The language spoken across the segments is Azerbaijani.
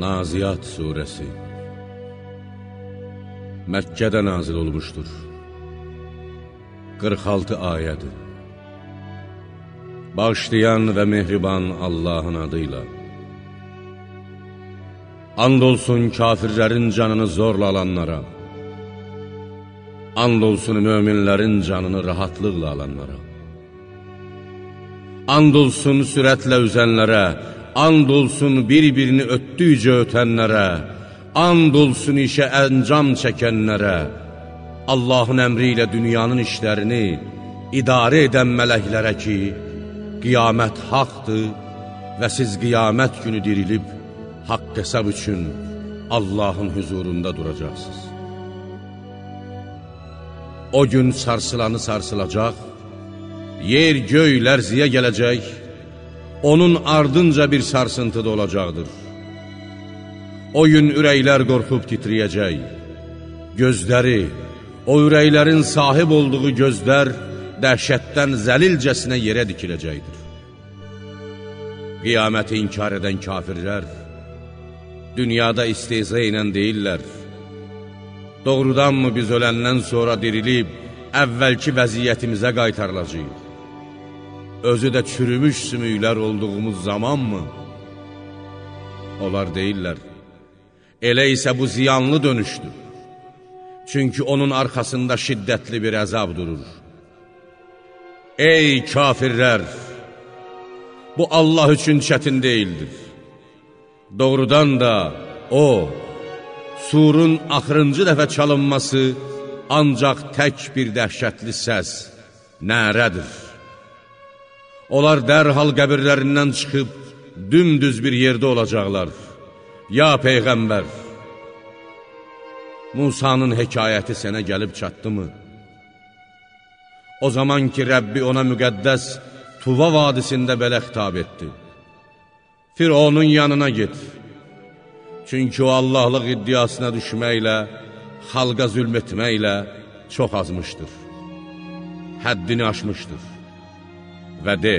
Naziyyat Suresi. Məkkədə nazil olmuşdur. 46 ayədir. Bağışlayan və mehriban Allahın adıyla. And olsun kafirlərin canını zorla alanlara. And olsun möminlərin canını rahatlıqla alanlara. And olsun sürətlə üzənlərə And olsun bir-birini ötdükcə ötənlərə, And olsun işə əncam çəkənlərə, Allahın əmri ilə dünyanın işlərini idarə edən mələklərə ki, qiyamət haqdır və siz qiyamət günü dirilib, haqq hesab üçün Allahın hüzurunda duracaqsınız. O gün sarsılanı sarsılacaq, yer göy lərziyə gələcək, onun ardınca bir sarsıntı da olacaqdır. O gün ürəklər qorxub titriyəcək, gözləri, o ürəklərin sahib olduğu gözlər dəhşətdən zəlilcəsinə yerə dikiləcəkdir. Qiyaməti inkar edən kafirlər, dünyada isteyza ilə deyirlər, Doğrudanmı biz öləndən sonra dirilib, əvvəlki vəziyyətimizə qaytarılacaq? Özü də çürümüş sümüklər olduğumuz zamanmı? Onlar deyirlər, elə isə bu ziyanlı dönüşdür. Çünki onun arxasında şiddətli bir əzab durur. Ey kafirlər! Bu Allah üçün çətin deyildir. Doğrudan da O, surun axırıncı dəfə çalınması ancaq tək bir dəhşətli səs, nərədir. Onlar dərhal qəbirlərindən çıxıb, dümdüz bir yerdə olacaqlar. Ya Peyğəmbər! Musanın hekayəti sənə gəlib çatdı mı? O zaman ki, Rəbbi ona müqəddəs Tuva vadisində belə xitab etdi. Fironun yanına get. Çünki o Allahlıq iddiasına düşməklə, xalqa zülm etməklə çox azmışdır. Həddini aşmışdır və de,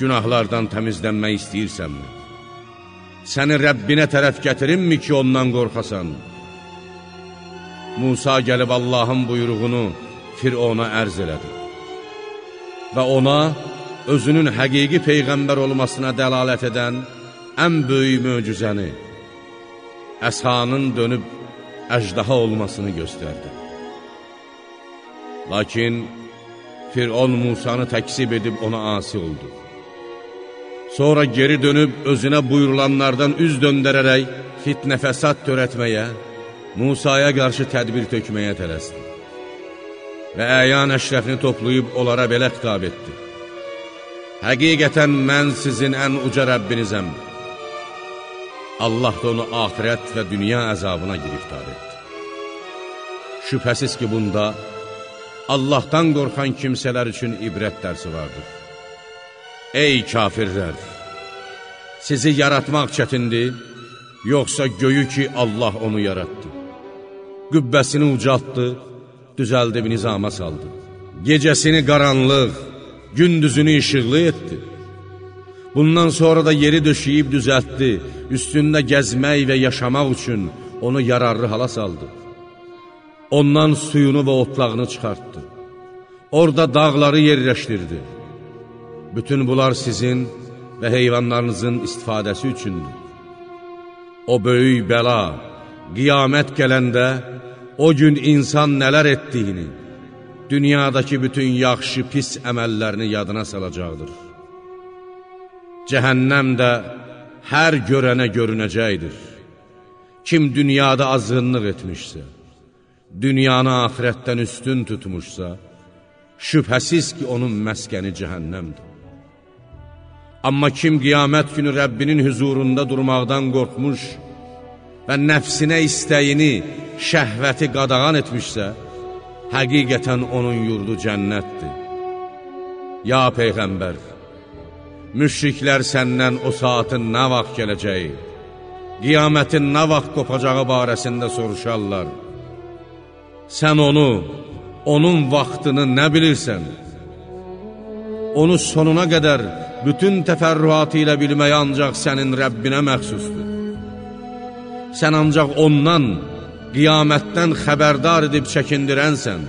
günahlardan təmizlənmək istəyirsənmi? Səni Rəbbinə tərəf gətirinmi ki, ondan qorxasan? Musa gəlib Allahın buyruğunu Firona ərz elədi və ona özünün həqiqi Peyğəmbər olmasına dəlalət edən ən böyük möcüzəni, əsanın dönüb əjdaha olmasını göstərdi. Lakin Firon Musanı təksib edib ona asi oldu. Sonra geri dönüb özünə buyurulanlardan üz döndərərək fitnə fəsad törətməyə, Musaya qarşı tədbir tökməyə tələsdi. Və əyan əşrəfini toplayıb onlara belə xitab etdi. Həqiqətən mən sizin ən uca Rəbbinizəm. Allah da onu ahirət və dünya əzabına giriftar etdi. Şübhəsiz ki, bunda Allahdan qorxan kimsələr üçün ibrət dərsi vardır. Ey kafirlər! Sizi yaratmaq çətindir, yoxsa göyü ki, Allah onu yaratdı. Qübbəsini ucaltdı, düzəldib nizama saldı. Gecəsini qaranlıq, gündüzünü işıqlı etdi. Bundan sonra da yeri döşəyib düzəltdi, üstündə gəzmək və yaşamaq üçün onu yararlı hala saldı. Ondan suyunu və otlağını çıxartdı. Orada dağları yerləşdirdi. Bütün bunlar sizin və heyvanlarınızın istifadəsi üçündür. O böyük bəla, qiyamət gələndə, o gün insan nələr etdiyini, dünyadakı bütün yaxşı, pis əməllərini yadına salacaqdır. Cəhənnəm də hər görənə görünəcəkdir. Kim dünyada azğınlıq etmişsə, dünyanı axirətdən üstün tutmuşsa, şübhəsiz ki, onun məskəni cəhənnəmdir. Amma kim qiyamət günü Rəbbinin hüzurunda durmaqdan qorxmuş və nəfsinə istəyini, şəhvəti qadağan etmişsə, həqiqətən onun yurdu cənnətdir. Ya Peyğəmbər, müşriklər səndən o saatın nə vaxt gələcəyi, qiyamətin nə vaxt qopacağı barəsində soruşarlar. Sən onu, onun vaxtını nə bilirsən? Onu sonuna qədər bütün təfərrüatı ilə bilmək ancaq sənin Rəbbinə məxsusdur. sən ancaq ondan, qiyamətdən xəbərdar edib çəkindirənsən.